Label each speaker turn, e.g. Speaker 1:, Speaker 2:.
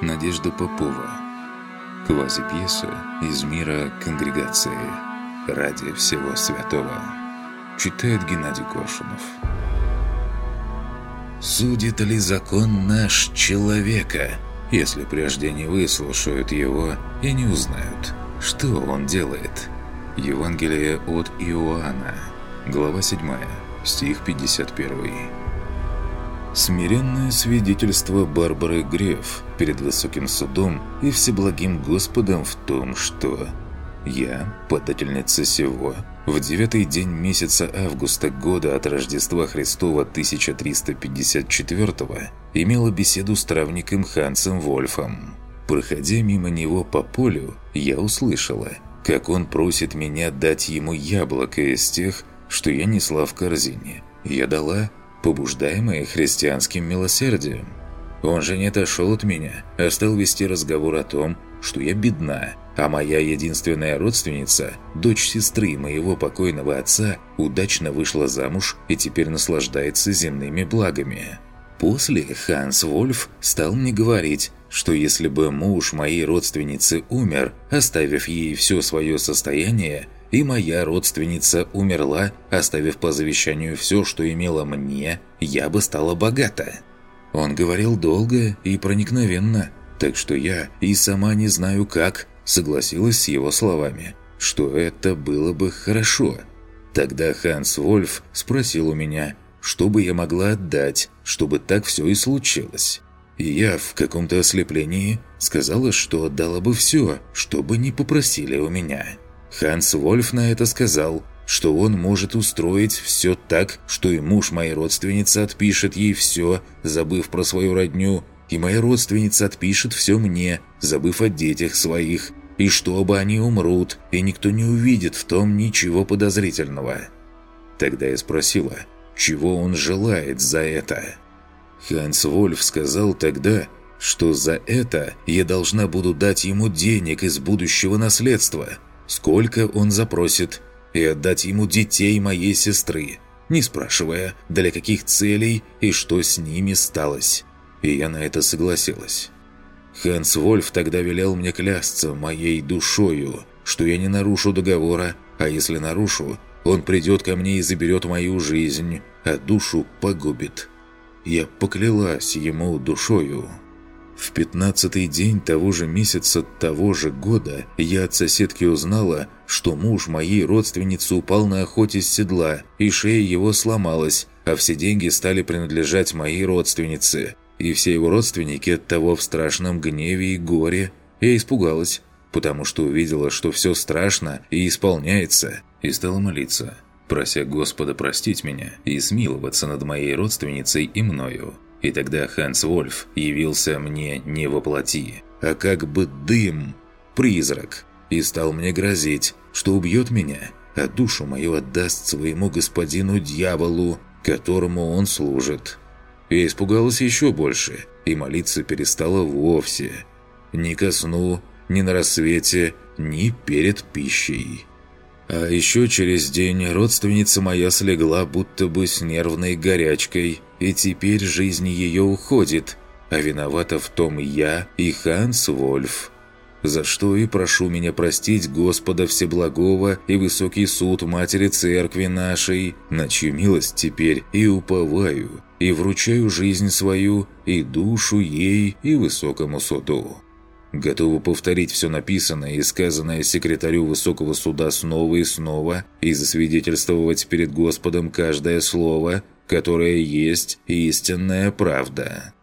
Speaker 1: Надежда Попова. Квази-пьеса из мира конгрегации. Ради всего святого. Читает Геннадий Коршунов. Судит ли закон наш человека, если прежде не выслушают его и не узнают, что он делает? Евангелие от Иоанна, глава 7, стих 51. Смиренное свидетельство Барбары Греф перед высоким судом и всеблагим Господом в том, что «Я, подательница сего, в девятый день месяца августа года от Рождества Христова 1354 имела беседу с травником Хансом Вольфом. Проходя мимо него по полю, я услышала, как он просит меня дать ему яблоко из тех, что я несла в корзине. Я дала, побуждаемая христианским милосердием. Он же не отошел от меня, а стал вести разговор о том, что я бедна, а моя единственная родственница, дочь сестры моего покойного отца, удачно вышла замуж и теперь наслаждается земными благами. После Ханс Вольф стал мне говорить, что если бы муж моей родственницы умер, оставив ей все свое состояние, и моя родственница умерла, оставив по завещанию все, что имела мне, я бы стала богата. Он говорил долго и проникновенно, так что я и сама не знаю как согласилась с его словами, что это было бы хорошо. Тогда Ханс Вольф спросил у меня, что бы я могла отдать, чтобы так все и случилось. И я в каком-то ослеплении сказала, что отдала бы все, что бы не попросили у меня. Ханс Вольф на это сказал, что он может устроить все так, что и муж моей родственницы отпишет ей все, забыв про свою родню, и моя родственница отпишет все мне, забыв о детях своих, и что оба они умрут, и никто не увидит в том ничего подозрительного. Тогда я спросила, чего он желает за это. Ханс Вольф сказал тогда, что за это я должна буду дать ему денег из будущего наследства – сколько он запросит, и отдать ему детей моей сестры, не спрашивая, для каких целей и что с ними сталось. И я на это согласилась. Ханс Вольф тогда велел мне клясться моей душою, что я не нарушу договора, а если нарушу, он придет ко мне и заберет мою жизнь, а душу погубит. Я поклялась ему душою». В пятнадцатый день того же месяца того же года я от соседки узнала, что муж моей родственницы упал на охоте с седла, и шея его сломалась, а все деньги стали принадлежать моей родственнице. И все его родственники от того в страшном гневе и горе. Я испугалась, потому что увидела, что все страшно и исполняется, и стала молиться, прося Господа простить меня и смиловаться над моей родственницей и мною. И тогда Ханс Вольф явился мне не во плоти, а как бы дым, призрак, и стал мне грозить, что убьет меня, а душу мою отдаст своему господину дьяволу, которому он служит. Я испугалась еще больше, и молиться перестала вовсе. Ни ко сну, ни на рассвете, ни перед пищей. А еще через день родственница моя слегла будто бы с нервной горячкой, и теперь жизнь ее уходит, а виновата в том я и Ханс Вольф. За что и прошу меня простить Господа Всеблагого и Высокий Суд Матери Церкви нашей, на чью милость теперь и уповаю, и вручаю жизнь свою, и душу ей, и Высокому Суду. Готовы повторить все написанное и сказанное секретарю Высокого Суда снова и снова и засвидетельствовать перед Господом каждое слово, которое есть истинная правда.